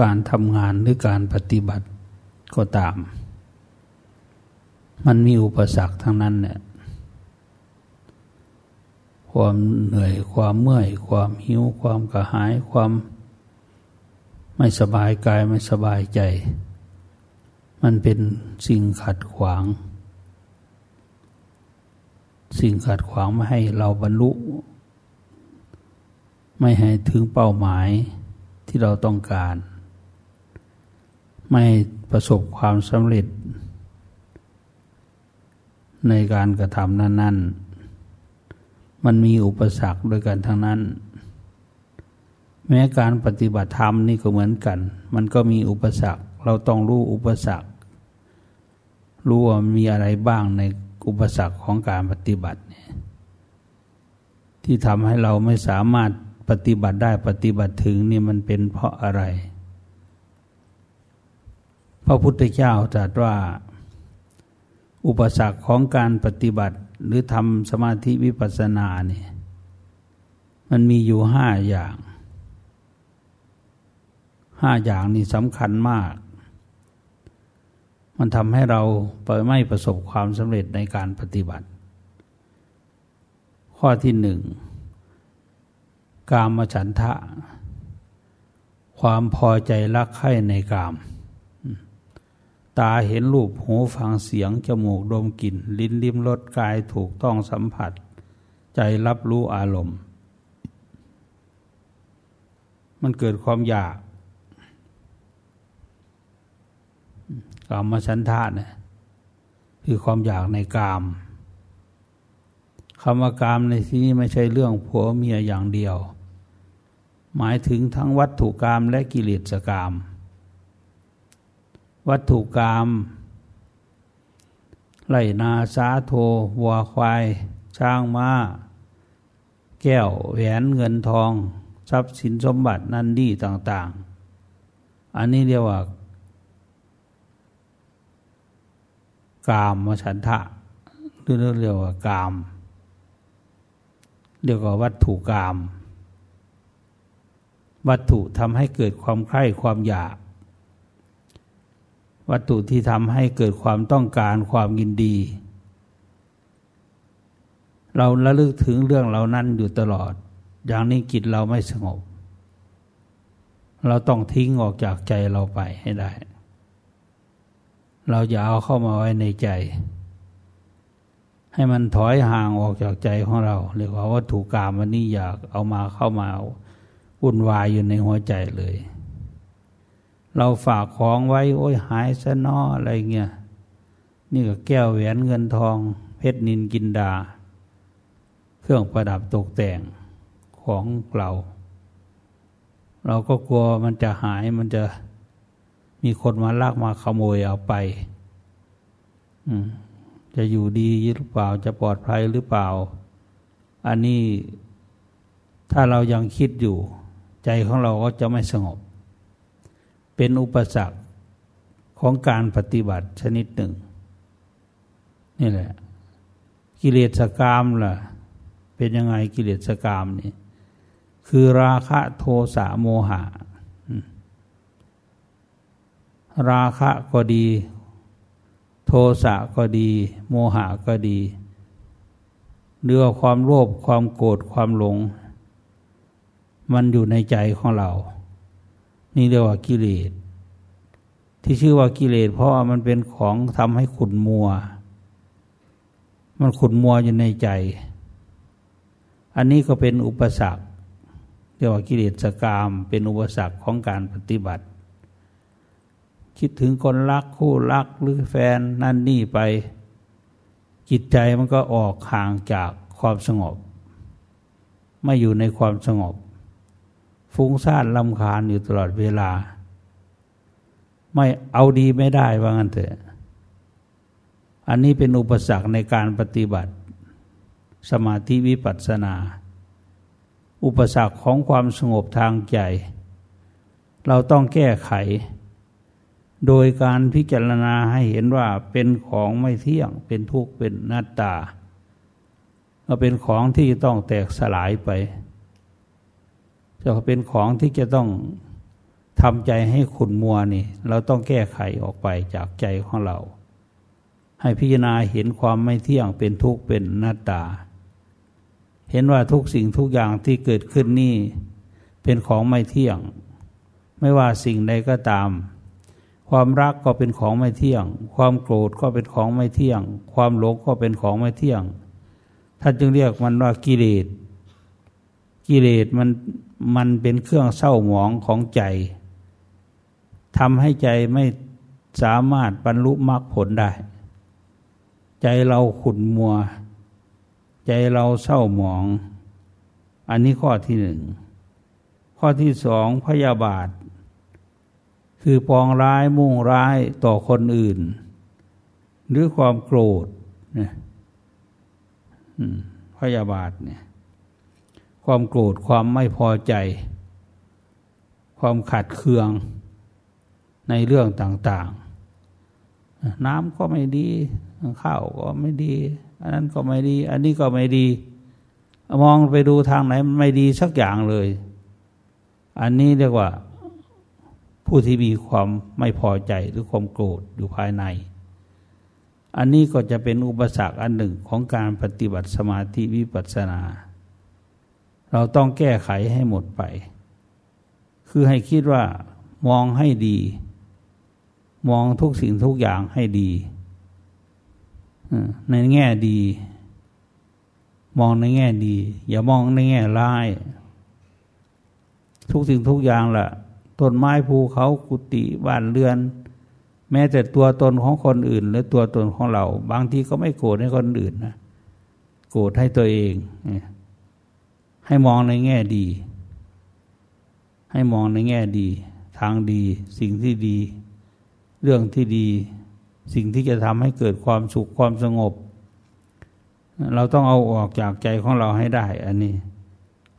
การทำงานหรือการปฏิบัติก็ตาม มันมีอุปสรรคทั้งนั้นเนี่ยความเหนื่อยความเมื่อย ความหิว ความกระหาย ความไม่สบายกายไม่สบายใจ มันเป็นสิ่งขัดขวาง สิ่งขัดขวางไม่ให้เราบรรลุ ไม่ให้ถึงเป้าหมายที่เราต้องการ ไม่ประสบความสำเร็จ ในการกระทำนั้น ๆ มันมีอุปสรรคด้วยกันทั้งนั้น แม้การปฏิบัติธรรมนี่ก็เหมือนกัน มันก็มีอุปสรรค เราต้องรู้อุปสรรค รู้ว่ามีอะไรบ้างในอุปสรรคของการปฏิบัติเนี่ยที่ทำให้เราไม่สามารถปฏิบัติได้ปฏิบัติถึงนี่มันเป็นเพราะอะไร ระพุทธเจ้าตรัสว่า อุปสรรคของการปฏิบัติหรือทำสมาธิวิปัสสนาเนี่ยมันมีอยู่ห้าอย่างห้าอย่างนี้สำคัญมาก มันทำให้เราไปไม่ประสบความสำเร็จในการปฏิบัติ ข้อที่หนึ่ง กามฉันทะ ความพอใจรักใคร่ในกาม ตาเห็นรูปหูฟังเสียง จมูกดมกลิ่น ลิ้นลิ้มรสกายถูกต้องสัมผัส ใจรับรู้อารมณ์ มันเกิดความอยากกามฉันทะเนี่ยคือความอยากในกามคำว่ากามในที่นี้ไม่ใช่เรื่องผัวเมียอย่างเดียว หมายถึงทั้งวัตถุกามและกิเลสกาม วัตถุกามไล่นาสาโทวัวควาย ช้างมา้า แก้วแหวนเงินทอง ทรัพย์สินสมบัตินันดีต่าง ๆ อันนี้เรียกว่ากามฉันทะหรือเรียกว่ากาม เรียกว่าวัตถุกาม วัตถุทำให้เกิดความใคร่ความอยาก วัตถุที่ทำให้เกิดความต้องการความยินดี เราระลึกถึงเรื่องเรานั้นอยู่ตลอด อย่างนี้จิตเราไม่สงบ เราต้องทิ้งออกจากใจเราไปให้ได้ เราจะเอาเข้ามาไว้ในใจ ให้มันถอยห่างออกจากใจของเราเรียกว่าวัตถุกรรมวันนี้อยากเอามาเข้ามาวุ่นวายอยู่ในหัวใจเลย เราฝากของไว้ โอ้ยหายซะนออะไรเงี้ยนี่ก็แก้วแหวนเงินทอง เพชรนินกินดา เครื่องประดับตกแต่งของเรา เราก็กลัวมันจะหายมันจะมีคนมาลักมาขโมยเอาไปจะอยู่ดีหรือเปล่าจะปลอดภัยหรือเปล่า อันนี้ถ้าเรายังคิดอยู่ ใจของเราก็จะไม่สงบ เป็นอุปสรรคของการปฏิบัติชนิดหนึ่ง นี่แหละ กิเลสกรรมล่ะ เป็นยังไงกิเลสกรรมนี่คือราคะโทสะโมหะ ราคะก็ดี โทสะก็ดี โมหะก็ดีเรือความโลภความโกรธความหลง มันอยู่ในใจของเรา นี่เรียกว่ากิเลส ที่ชื่อว่ากิเลส เพราะว่ามันเป็นของทำให้ขุนมัว มันขุนมัวอยู่ในใจ อันนี้ก็เป็นอุปสรรคเรียกว่ากิเลสกรรมเป็นอุปสรรคของการปฏิบัติ คิดถึงคนรักคู่รักหรือแฟนนั่นนี่ไป จิตใจมันก็ออกห่างจากความสงบ ไม่อยู่ในความสงบ ฟุ้งซ่านลำคาญอยู่ตลอดเวลา ไม่เอาดีไม่ได้ว่างั้นเถอะ อันนี้เป็นอุปสรรคในการปฏิบัติ สมาธิวิปัสสนา อุปสรรคของความสงบทางใจ เราต้องแก้ไข โดยการพิจารณาให้เห็นว่าเป็นของไม่เที่ยง เป็นทุกข์เป็นหน้าตา ก็เป็นของที่ต้องแตกสลายไป จะเป็นของที่จะต้องทำใจให้ขุนมัวนี่ เราต้องแก้ไขออกไปจากใจของเรา ให้พิจารณาเห็นความไม่เที่ยงเป็นทุกข์เป็นหน้าตา เห็นว่าทุกสิ่งทุกอย่างที่เกิดขึ้นนี่ เป็นของไม่เที่ยง ไม่ว่าสิ่งใดก็ตาม ความรักก็เป็นของไม่เที่ยง ความโกรธก็เป็นของไม่เที่ยง ความหลงก็เป็นของไม่เที่ยงท่านจึงเรียกมันว่ากิเลสกิเลสมัน มันเป็นเครื่องเศร้าหมองของใจทำให้ใจไม่สามารถบรรลุมรรคผลได้ ใจเราขุ่นมัว ใจเราเศร้าหมอง อันนี้ข้อที่หนึ่ง ข้อที่สองพยาบาท คือปองร้ายมุ่งร้ายต่อคนอื่น หรือความโกรธเนี่ยพยาบาทเนี่ย ความโกรธความไม่พอใจ ความขัดเคืองในเรื่องต่าง ๆ น้ำก็ไม่ดี ข้าวก็ไม่ดี อันนั้นก็ไม่ดี อันนี้ก็ไม่ดี มองไปดูทางไหนมันไม่ดีสักอย่างเลย อันนี้เรียกว่าผู้ที่มีความไม่พอใจหรือความโกรธอยู่ภายใน อันนี้ก็จะเป็นอุปสรรคอันหนึ่งของการปฏิบัติสมาธิวิปัสสนา เราต้องแก้ไขให้หมดไป คือให้คิดว่ามองให้ดี มองทุกสิ่งทุกอย่างให้ดีในแง่ดี มองในแง่ดี อย่ามองในแง่ร้าย ทุกสิ่งทุกอย่างละ่ะต้นไม้ภูเขากุฏิบ้านเรือน แม้แต่ตัวตนของคนอื่นหรือตัวตนของเรา บางทีก็ไม่โกรธให้คนอื่นนะโกรธให้ตัวเอง ให้มองในแง่ดี ให้มองในแง่ดี ทางดี สิ่งที่ดี เรื่องที่ดี สิ่งที่จะทำให้เกิดความสุขความสงบ เราต้องเอาออกจากใจของเราให้ได้ อันนี้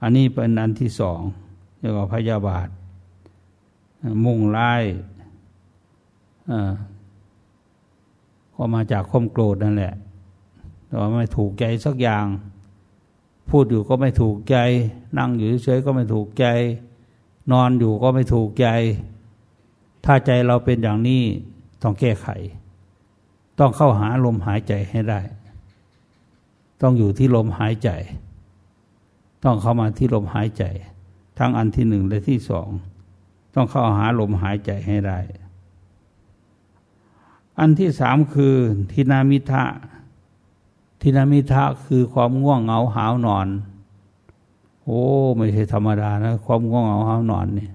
อันนี้เป็นอันที่สองเรียกว่าพยาบาท มุ่งร้ายก็มาจากความโกรธนั่นแหละแต่ว่าไม่ถูกใจสักอย่าง พูดอยู่ก็ไม่ถูกใจ นั่งอยู่เฉยก็ไม่ถูกใจ นอนอยู่ก็ไม่ถูกใจ ถ้าใจเราเป็นอย่างนี้ต้องแก้ไข ต้องเข้าหาลมหายใจให้ได้ ต้องอยู่ที่ลมหายใจ ต้องเข้ามาที่ลมหายใจ ทั้งอันที่หนึ่งและที่สองต้องเข้าหาลมหายใจให้ได้ อันที่สามคือทินามิทะ ทินามิทะคือความง่วงเหงาหาวนอน โอ้ ไม่ใช่ธรรมดานะความง่วงเหงาหาวนอนนี่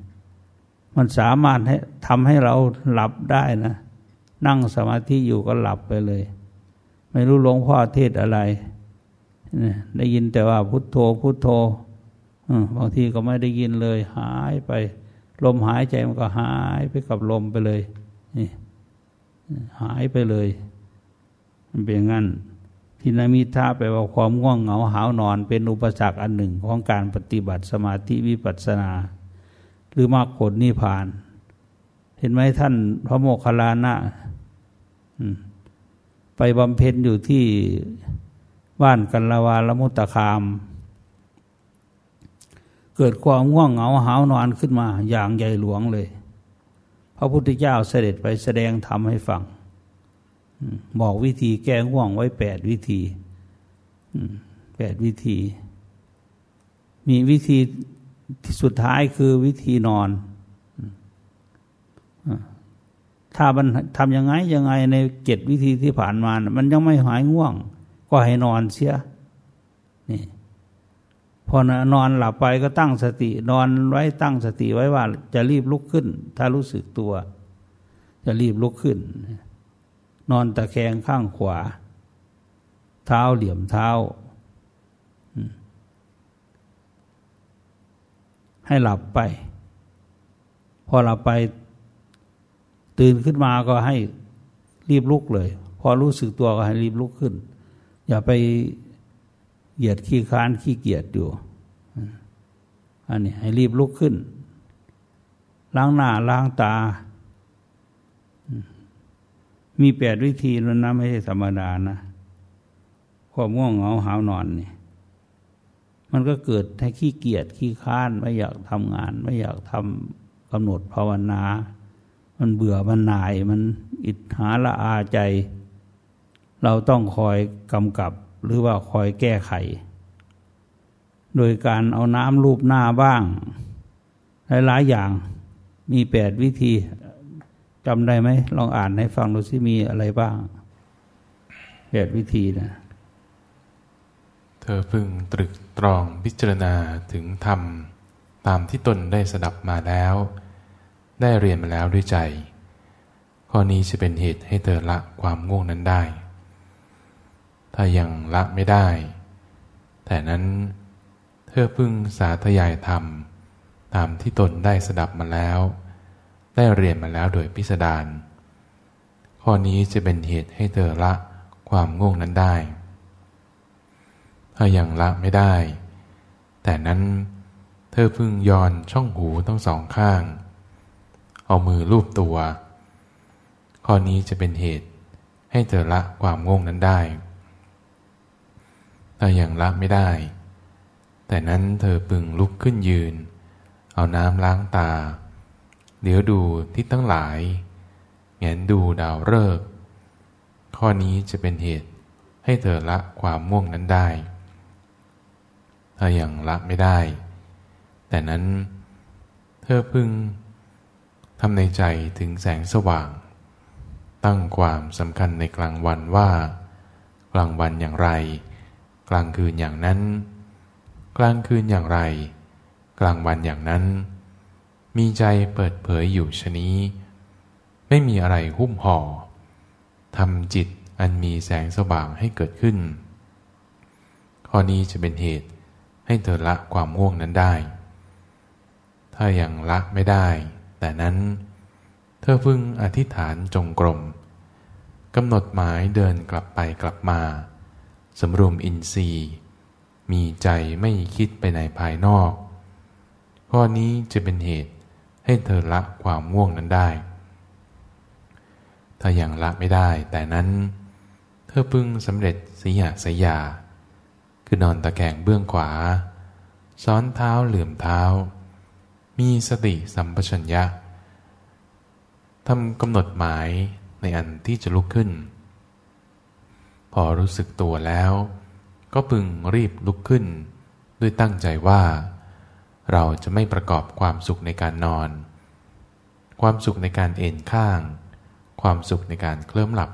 มันสามารถให้ทำให้เราหลับได้นะ นั่งสมาธิอยู่ก็หลับไปเลย ไม่รู้หลวงพ่อเทศอะไรได้ยินแต่ว่าพุทโธพุทโธบางทีก็ไม่ได้ยินเลย หายไป ลมหายใจมันก็หายไปกับลมไปเลยนี่หายไปเลยมันเป็นงั้น ทินามิทาไปว่าความง่วงเหงาหาวนอนเป็นอุปสรรคอันหนึ่งของการปฏิบัติสมาธิวิปัสสนา หรือมรรคผลนิพพาน เห็นไหมท่านพระโมคคัลลานะไปบำเพ็ญอยู่ที่บ้านกันละวาละมุตคาม เกิดความง่วงเหงาหาวนอนขึ้นมา อย่างใหญ่หลวงเลย พระพุทธเจ้าเสด็จไปแสดงธรรมให้ฟัง บอกวิธีแก้ง่วงไว้แปดวิธีแปดวิธี มีวิธีสุดท้ายคือวิธีนอนถ้ามันทำยังไงยังไงในเจ็ดวิธีที่ผ่านมา มันยังไม่หายง่วง ก็ให้นอนเสียนี่พอนอนหลับไปก็ตั้งสติ นอนไว้ตั้งสติไว้ว่า จะรีบลุกขึ้น ถ้ารู้สึกตัว จะรีบลุกขึ้น นอนตะแคงข้างขวา เท้าเหลี่ยมเท้า ให้หลับไป พอหลับไป ตื่นขึ้นมาก็ให้รีบลุกเลย พอรู้สึกตัวก็ให้รีบลุกขึ้น อย่าไปเหยียดขี้ค้านขี้เกียจอยู่อันนี้ให้รีบลุกขึ้น ล้างหน้าล้างตา มีแปดวิธีแล้วนะไม่ใช่ธรรมดานะความง่วงเหงาหาวนอนเนี่ยมันก็เกิดให้ขี้เกียจขี้ค้านไม่อยากทำงาน ไม่อยากทกำหนดภาวนา มันเบื่อมันหน่าย มันอิจฉาละอาใจ เราต้องคอยกำกับหรือว่าคอยแก้ไข โดยการเอาน้ำรูปหน้าบ้าง หลายๆอย่างมีแปดวิธี จำได้ไหมลองอ่านให้ฟังดูสิมีอะไรบ้างแปดวิธีนะเธอพึงตรึกตรองพิจารณาถึงธรรม ตามที่ตนได้สดับมาแล้ว ได้เรียนมาแล้วด้วยใจ ข้อนี้จะเป็นเหตุให้เธอละความง่วงนั้นได้ ถ้ายังละไม่ได้ แต่นั้นเธอพึงสาธยายธรรม ตามที่ตนได้สดับมาแล้ว ได้เรียนมาแล้วโดยพิสดารข้อนี้จะเป็นเหตุให้เธอละความง่วงนั้นได้ ถ้ายังละไม่ได้ แต่นั้นเธอพึ่งย้อนช่องหูทั้งสองข้าง เอามือลูบตัว ข้อนี้จะเป็นเหตุให้เธอละความง่วงนั้นได้ ถ้ายังละไม่ได้ แต่นั้นเธอพึงลุกขึ้นยืน เอาน้ำล้างตา เดี๋ยวดูทิศทั้งหลายแงนดูดาวฤกษ์ข้อนี้จะเป็นเหตุให้เธอละความม่วงนั้นได้ ถ้ายัางละไม่ได้ แต่นั้นเธอพึงทำในใจถึงแสงสว่าง ตั้งความสำคัญในกลางวันว่า กลางวันอย่างไร กลางคืนอย่างนั้น กลางคืนอย่างไร กลางวันอย่างนั้น มีใจเปิดเผยอยู่ชนี้ ไม่มีอะไรหุ้มห่อทำจิตอันมีแสงสว่างให้เกิดขึ้น ข้อนี้จะเป็นเหตุให้เธอละความง่วงนั้นได้ ถ้ายัางละไม่ได้ แต่นั้น เธอพึงอธิษฐานจงกรมกำหนดหมายเดินกลับไปกลับมาสำรวมอินทรีย์ มีใจไม่คิดไปในภายนอก ข้อนี้จะเป็นเหตุ ให้เธอละความง่วงนั้นได้ ถ้ายังละไม่ได้ แต่นั้นเธอพึงสำเร็จสีหสยา คือนอนตะแคงเบื้องขวา ซ้อนเท้าเหลื่อมเท้า มีสติสัมปชัญญะทำกำหนดหมายในอันที่จะลุกขึ้น พอรู้สึกตัวแล้ว ก็พึงรีบลุกขึ้น ด้วยตั้งใจว่า เราจะไม่ประกอบความสุขในการนอน ความสุขในการเอนข้าง ความสุขในการเคลิ้มหลับ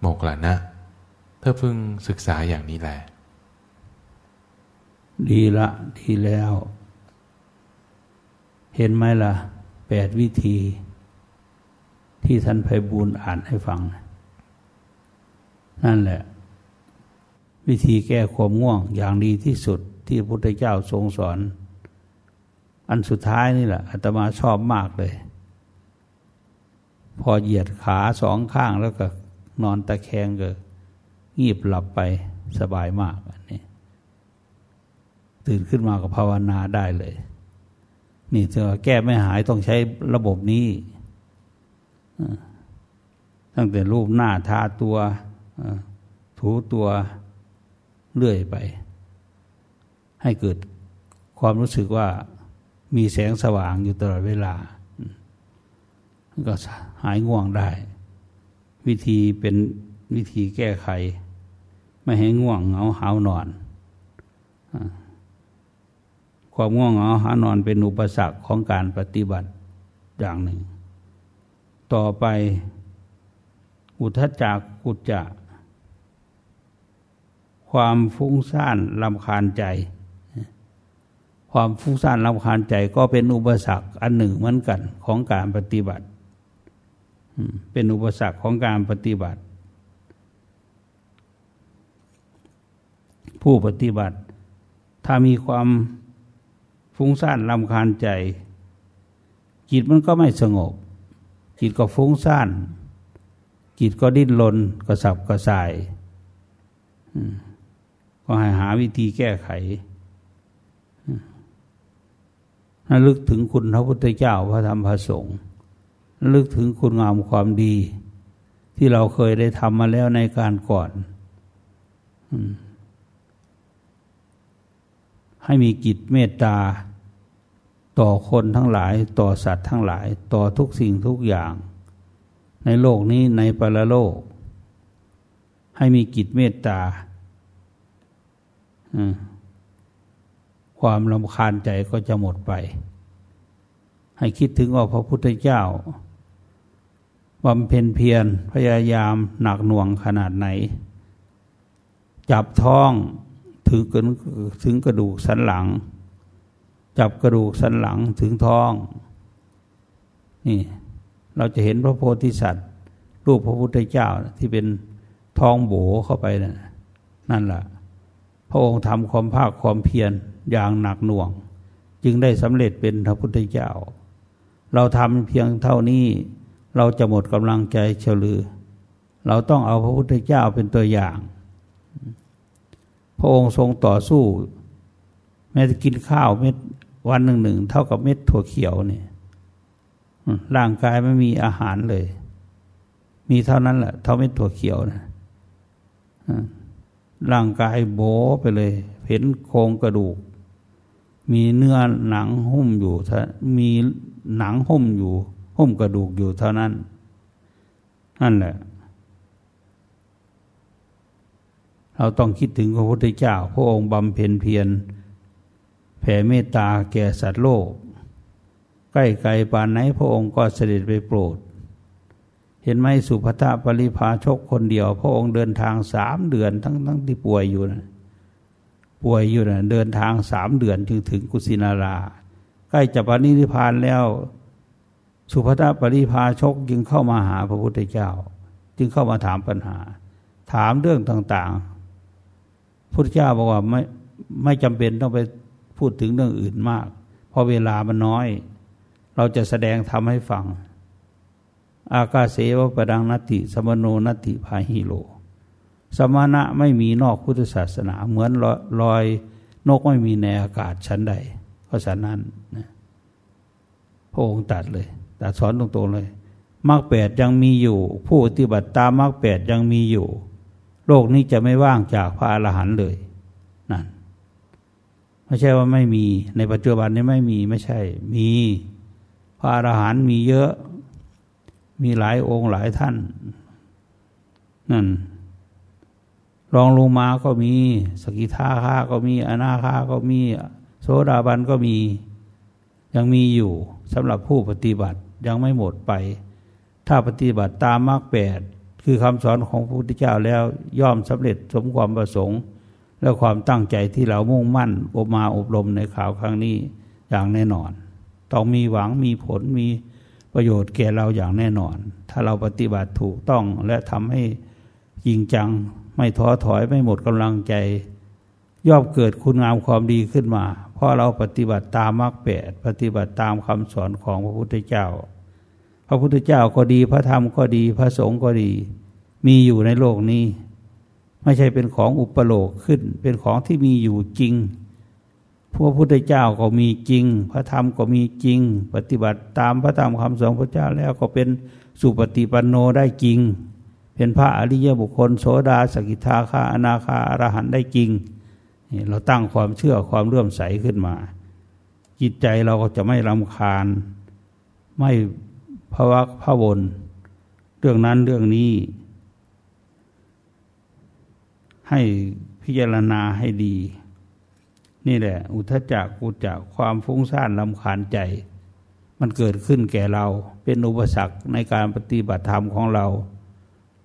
โมกลานะ เธอพึงศึกษาอย่างนี้แหละ ดีละดีแล้ว เห็นไหมล่ะแปดวิธี ที่ท่านไพบูลอ่านให้ฟัง นั่นแหละ วิธีแก้ความง่วงอย่างดีที่สุดที่พระพุทธเจ้าทรงสอน อันสุดท้ายนี่แหละอาตมาชอบมากเลย พอเหยียดขาสองข้างแล้วก็นอนตะแคงก็งีบหลับไปสบายมากอันนี้ ตื่นขึ้นมาก็ภาวนาได้เลย นี่เธอแก้ไม่หายต้องใช้ระบบนี้ ตั้งแต่รูปหน้าทาตัวถูตัวเลื่อยไป ให้เกิดความรู้สึกว่า มีแสงสว่างอยู่ตลอดเวลา ก็หายง่วงได้ วิธีเป็นวิธีแก้ไข ไม่ให้ง่วงเหงาหานอนความง่วงเหงาหานอนเป็นอุปสรรคของการปฏิบัติอย่างหนึ่ง ต่อไปอุทจักกุจจะ ความฟุ้งซ่านลำคาญใจ ความฟุ้งซ่านลำคาญใจก็เป็นอุปสรรคอันหนึ่งเหมือนกันของการปฏิบัติ เป็นอุปสรรคของการปฏิบัติ ผู้ปฏิบัติ ถ้ามีความฟุ้งซ่านลำคาญใจ จิตมันก็ไม่สงบ จิตก็ฟุ้งซ่าน จิตก็ดิ้นรนกระสับกระส่าย ก็ให้หาวิธีแก้ไขระ ลึกถึงคุณพระพุทธเจ้าพระธรรมพระสงฆ์ลึกถึงคุณงามความดี ที่เราเคยได้ทำมาแล้วในการก่อนให้มีกิจเมตตา ต่อคนทั้งหลาย ต่อสัตว์ทั้งหลาย ต่อทุกสิ่งทุกอย่าง ในโลกนี้ในปรโลก ให้มีกิจเมตตา ความลำคาญใจก็จะหมดไป ให้คิดถึงว่าพระพุทธเจ้าบำเพ็ญเพียรพยายามหนักหน่วงขนาดไหน จับท้องถึงถึงกระดูกสันหลัง จับกระดูกสันหลังถึงท้อง นี่ เราจะเห็นพระโพธิสัตว์ รูปพระพุทธเจ้าที่เป็นท้องโบเข้าไปนะนั่นแหละพระองค์ทำความภาคความเพียร อย่างหนักหน่วง จึงได้สำเร็จเป็นพระพุทธเจ้า เราทำเพียงเท่านี้เราจะหมดกำลังใจเฉลือ เราต้องเอาพระพุทธเจ้าเป็นตัวอย่าง พระองค์ทรงต่อสู้ แม้จะกินข้าวเม็ดวันหนึ่งหนึ่งเท่ากับเม็ดถั่วเขียวเนี่ยร่างกายไม่มีอาหารเลย มีเท่านั้นแหละ เท่าเม็ดถั่วเขียวนะร่างกายโบไปเลย เห็นโครงกระดูก มีเนื้อหนังหุ้มอยู่มีหนังหุ้มอยู่ หุ้มกระดูกอยู่เท่านั้น นั่นแหละ เราต้องคิดถึงพระพุทธเจ้า พระองค์บำเพ็ญเพียรแผ่เมตตาแก่สัตว์โลก ใกล้ไกลปานไหนพระองค์ก็เสด็จไปโปรด เห็นไหมสุภทปริภาชกคนเดียว พระองค์เดินทางสามเดือนทั้งทั้งที่ป่วยอยู่นะ ป่วยอยู่นะเดินทางสามเดือนจึงถึงกุสินารา ใกล้จะปณิพานแล้ว สุภาปริพาชกจึงเข้ามาหาพระพุทธเจ้า จึงเข้ามาถามปัญหา ถามเรื่องต่างๆ พุทธเจ้าบอกว่าไม่ไม่จำเป็นต้องไปพูดถึงเรื่องอื่นมาก เพราะเวลามันน้อย เราจะแสดงทำให้ฟัง อากาเสวะปดังนัตติสมโนนัตติพาหิโล สมณะไม่มีนอกพุทธศาสนา เหมือนลอยนกไม่มีในอากาศชั้นใดเพราะฉะนั้นนะพระองค์ตัดเลยแต่สอนตรงๆเลยมรรคแปดยังมีอยู่ ผู้ปฏิบัติตามมรรคแปดยังมีอยู่ โลกนี้จะไม่ว่างจากพระอรหันต์เลยนั่นไม่ใช่ว่าไม่มีในปัจจุบันนี้ไม่มีไม่ใช่ มีพระอรหันต์มีเยอะ มีหลายองค์หลายท่านนั่น รองลงมาก็มี สกิทาคาก็มีอนาคาก็มี โสดาบันก็มี ยังมีอยู่สำหรับผู้ปฏิบัติยังไม่หมดไป ถ้าปฏิบัติตามมรรคแปดคือคำสอนของพระพุทธเจ้าแล้วย่อมสำเร็จสมความประสงค์ และความตั้งใจที่เรามุ่งมั่นอบมาอบรมในข่าวครั้งนี้อย่างแน่นอน ต้องมีหวังมีผลมีประโยชน์แก่เราอย่างแน่นอน ถ้าเราปฏิบัติถูกต้องและทำให้จริงจัง ไม่ท้อถอยไม่หมดกำลังใจ ย่อมเกิดคุณงามความดีขึ้นมา เพราะเราปฏิบัติตามมรรคแปดปฏิบัติตามคำสอนของพระพุทธเจ้า พระพุทธเจ้าก็ดี พระธรรมก็ดีพระสงฆ์ก็ดี มีอยู่ในโลกนี้ ไม่ใช่เป็นของอุปโลกขึ้น เป็นของที่มีอยู่จริงพระพุทธเจ้าก็มีจริง พระธรรมก็มีจริง ปฏิบัติตามพระธรรมคำสอนพระเจ้าแล้วก็เป็นสุปฏิปันโนได้จริง เป็นพระอริยบุคคล โสดาสกิทาคาอนาคาอรหันได้จริง เราตั้งความเชื่อความเลื่อมใสขึ้นมา จิตใจเราก็จะไม่รำคาญ ไม่พะวักพะวนเรื่องนั้นเรื่องนี้ ให้พิจารณาให้ดี นี่แหละ อุทจักกุจักความฟุ้งซ่านลำคาญใจ มันเกิดขึ้นแก่เราเป็นอุปสรรคในการปฏิบัติธรรมของเรา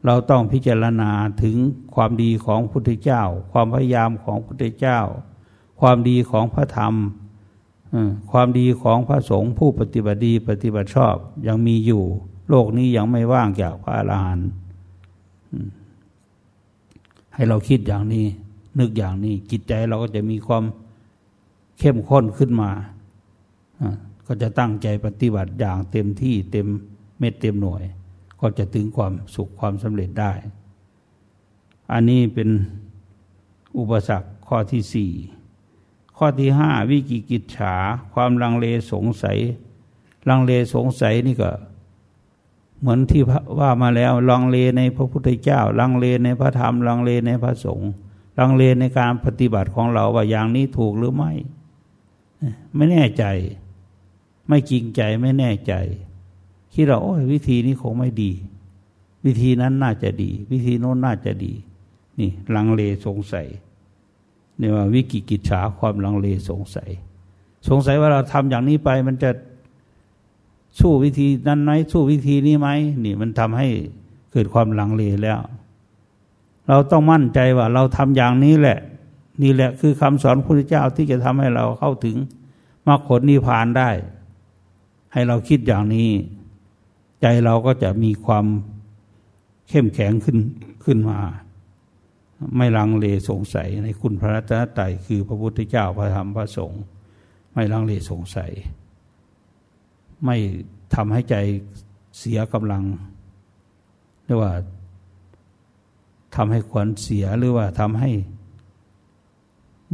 เราต้องพิจารณาถึงความดีของพุทธเจ้า ความพยายามของพุทธเจ้า ความดีของพระธรรมความดีของพระสงฆ์ผู้ปฏิบัติดีปฏิบัติชอบยังมีอยู่ โลกนี้ยังไม่ว่างจากพระอรหันต์ให้เราคิดอย่างนี้ นึกอย่างนี้ จิตใจเราก็จะมีความเข้มข้นขึ้นมา ก็จะตั้งใจปฏิบัติอย่างเต็มที่เต็มเม็ดเต็มหน่วย ก็จะถึงความสุขความสำเร็จได้ อันนี้เป็นอุปสรรคข้อที่สี่ข้อที่ห้าวิกิกิจฉา ความลังเลสงสัย ลังเลสงสัยนี่ก็เหมือนที่ว่ามาแล้ว ลังเลในพระพุทธเจ้า ลังเลในพระธรรม ลังเลในพระสงฆ์ลังเลในการปฏิบัติของเราว่าอย่างนี้ถูกหรือไม่ ไม่แน่ใจ ไม่จริงใจไม่แน่ใจ คิดเราโอ้ยวิธีนี้คงไม่ดี วิธีนั้นน่าจะดี วิธีโน้นน่าจะดี นี่ลังเลสงสัยเนี่ยว่าวิกิกิจฉาความลังเลสงสัย สงสัยว่าเราทำอย่างนี้ไป มันจะสู้วิธีนั้นไหมสู้วิธีนี้ไหมนี่มันทำให้เกิดความลังเลแล้ว เราต้องมั่นใจว่า เราทำอย่างนี้แหละ นี่แหละคือคำสอนพระพุทธเจ้าที่จะทำให้เราเข้าถึงมรรคผลนิพพานได้ ให้เราคิดอย่างนี้ ใจเราก็จะมีความเข้มแข็งขึ้นขึ้นมา ไม่ลังเลสงสัยในคุณพระรัตนตรัยคือพระพุทธเจ้าพระธรรมพระสงฆ์ไม่ลังเลสงสัย ไม่ทำให้ใจเสียกำลังเรียกว่าทำให้ขวัญเสียหรือว่าทำให้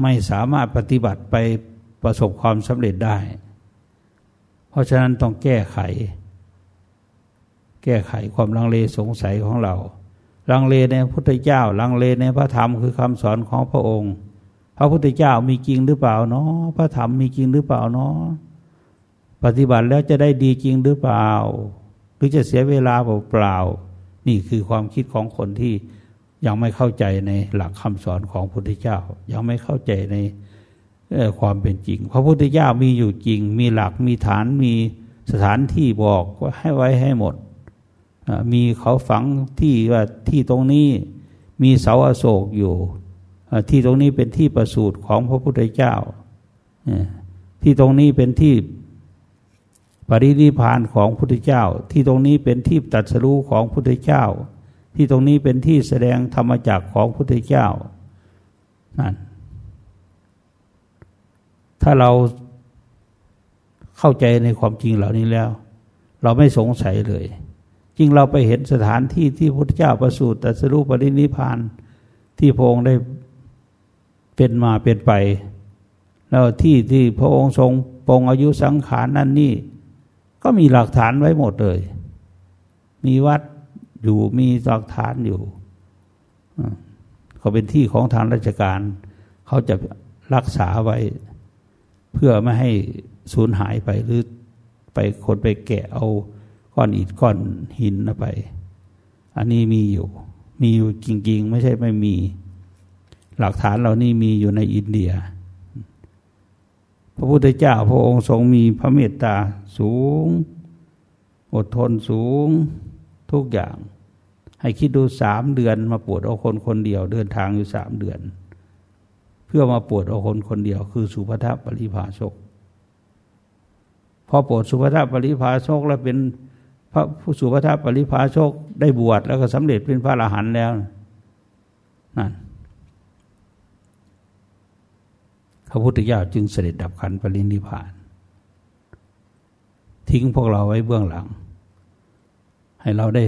ไม่สามารถปฏิบัติไปประสบความสำเร็จได้ เพราะฉะนั้นต้องแก้ไข แก้ไขความลังเลสงสัยของเราลังเลในพระพุทธเจ้าลังเลในพระธรรมคือคำสอนของพระองค์ พระพุทธเจ้ามีจริงหรือเปล่าเนาะพระธรรมมีจริงหรือเปล่าเนาะปฏิบัติแล้วจะได้ดีจริงหรือเปล่า หรือจะเสียเวลาเปล่านี่คือความคิดของคนที่ยังไม่เข้าใจในหลักคำสอนของพระพุทธเจ้า ยังไม่เข้าใจในความเป็นจริง พระพุทธเจ้ามีอยู่จริง มีหลักมีฐานมีสถานที่บอกว่าให้ไว้ให้หมด มีเขาฝังที่ว่าที่ตรงนี้มีเสาอโศกอยู่ ที่ตรงนี้เป็นที่ประสูติของพระพุทธเจ้า ที่ตรงนี้เป็นที่ปรินิพานของพุทธเจ้า ที่ตรงนี้เป็นที่ตัดสรู้ของพุทธเจ้า ที่ตรงนี้เป็นที่แสดงธรรมจักของพุทธเจ้านั่นถ้าเราเข้าใจในความจริงเหล่านี้แล้ว เราไม่สงสัยเลย จริงเราไปเห็นสถานที่ที่พุทธเจ้าประสูติตัสรู้ปรินิพานที่พระองค์ได้เป็นมาเป็นไป แล้วที่ที่พระองค์ทรงปรงอายุสังขารนั่นนี่ ก็มีหลักฐานไว้หมดเลย มีวัดอยู่มีหลักฐานอยู่เขาเป็นที่ของทางราชการ เขาจะรักษาไว้ เพื่อไม่ให้สูญหายไปหรือไปคนไปแกะเอา ก้อนอิฐก้อนหินไป อันนี้มีอยู่ มีอยู่จริง ๆ ไม่ใช่ไม่มี หลักฐานเหล่านี้มีอยู่ในอินเดีย พระพุทธเจ้าพระองค์ทรงมีพระเมตตาสูง อดทนสูงทุกอย่าง ให้คิดดูสามเดือนมาปวดเอาคนคนเดียว เดินทางอยู่สามเดือน เพื่อมาปวดเอาคนคนเดียว คือสุภทัปปริภาชกพอปวดสุภทัปปริภาชกแล้วเป็น พระผู้สุภทัปปริภาโชกได้บวชแล้วก็สำเร็จเป็นพระอรหันต์แล้วนั่นพระพุทธเจ้าจึงเสด็จดับขันปรินิพาน ทิ้งพวกเราไว้เบื้องหลัง ให้เราได้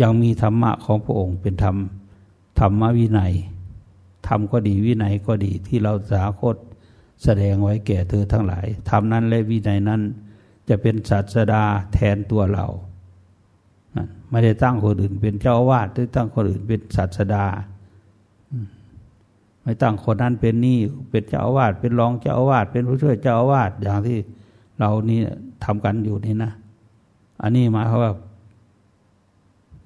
ยังมีธรรมะของพระองค์เป็นธรรมธรรมวินัยธรรมก็ดีวินัยก็ดีที่เราสาคตแสดงไว้แก่เธอทั้งหลายธรรมนั้นและวินัยนั้น จะเป็นศาสดาแทนตัวเราไม่ได้ตั้งคนอื่นเป็นเจ้าอาวาดหรือตั้งคนอื่นเป็นศาสดา ไม่ตั้งคนนั้นเป็นนี่เป็นเจ้าอาวาสเป็นรองเจ้าอาวาสเป็นผู้ช่วยเจ้าอาวาสอย่างที่เรานี่ทำกันอยู่นี่นะ อันนี้หมายความว่า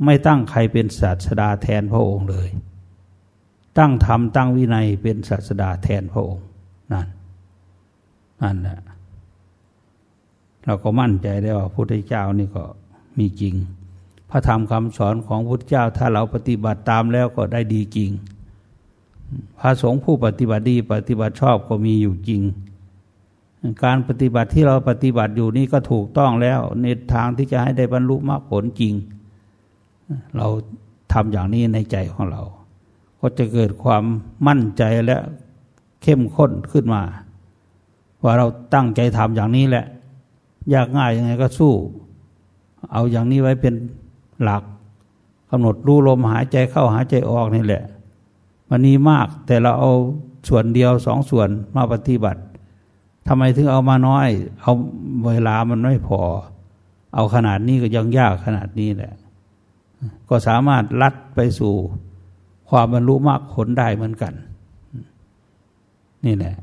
ไม่ตั้งใครเป็นศาสดาแทนพระองค์เลย ตั้งธรรมตั้งวินัยเป็นศาสดาแทนพระองค์นั่นนั่นแหละ เราก็มั่นใจได้ว่าพระพุทธเจ้านี่ก็มีจริง พระธรรมคำสอนของพุทธเจ้า ถ้าเราปฏิบัติตามแล้วก็ได้ดีจริง พระสงฆ์ผู้ปฏิบัติดีปฏิบัติชอบก็มีอยู่จริง การปฏิบัติที่เราปฏิบัติอยู่นี่ก็ถูกต้องแล้วในทางที่จะให้ได้บรรลุมรรคผลจริง เราทำอย่างนี้ในใจของเรา ก็จะเกิดความมั่นใจและเข้มข้นขึ้นมา ว่าเราตั้งใจทำอย่างนี้แหละ ยากง่ายยังไงก็สู้ เอาอย่างนี้ไว้เป็นหลักกำหนดรู้ลมหายใจเข้าหายใจออกนี่แหละ มันมีมากแต่เราเอาส่วนเดียวสองส่วนมาปฏิบัติทำไมถึงเอามาน้อย เอาเวลามันไม่พอ เอาขนาดนี้ก็ยังยากขนาดนี้แหละ ก็สามารถลัดไปสู่ ความบรรลุมากผลได้เหมือนกัน นี่แหละ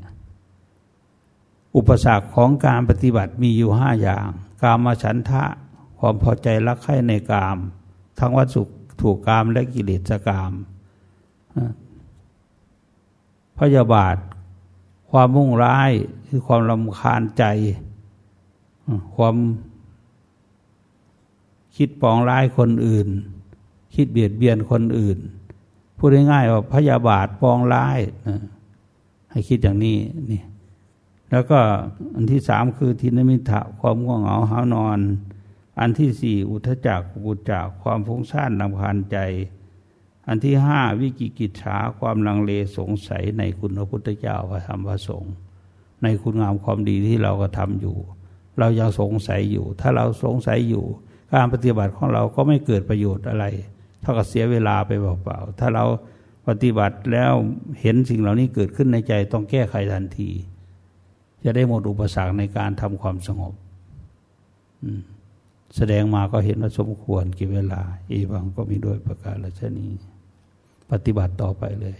อุปสรรคของการปฏิบัติมีอยู่ห้าอย่าง กามฉันทะ ความพอใจรักใคร่ในกาม ทั้งวัตถุถูกกามและกิเลสกาม พยาบาท ความมุ่งร้ายคือความลำคาญใจ ความคิดปองร้ายคนอื่น คิดเบียดเบียนคนอื่น พูดง่ายๆว่าพยาบาทปองร้าย ให้คิดอย่างนี้นี่ แล้วก็อันที่สามคือทินมิทะความง่วงเหงาหานอน อันที่สี่อุทจักกุจักความฟุ้งซ่านลำคาญใจ อันที่ห้าวิกิกิจฉาความลังเลสงสัยในคุณพระพุทธเจ้าพระธรรมพระสงฆ์ในคุณงามความดีที่เราก็ทำอยู่ เรายังสงสัยอยู่ ถ้าเราสงสัยอยู่ การปฏิบัติของเราก็ไม่เกิดประโยชน์อะไร เท่ากับเสียเวลาไปเปล่าๆถ้าเราปฏิบัติแล้วเห็นสิ่งเหล่านี้เกิดขึ้นในใจต้องแก้ไขทันที จะได้หมดอุปสรรคในการทำความสงบแสดงมาก็เห็นว่าสมควรกี่เวลา อีวังก็มีด้วยประการละชนีปฏิบัติต่อไปเลย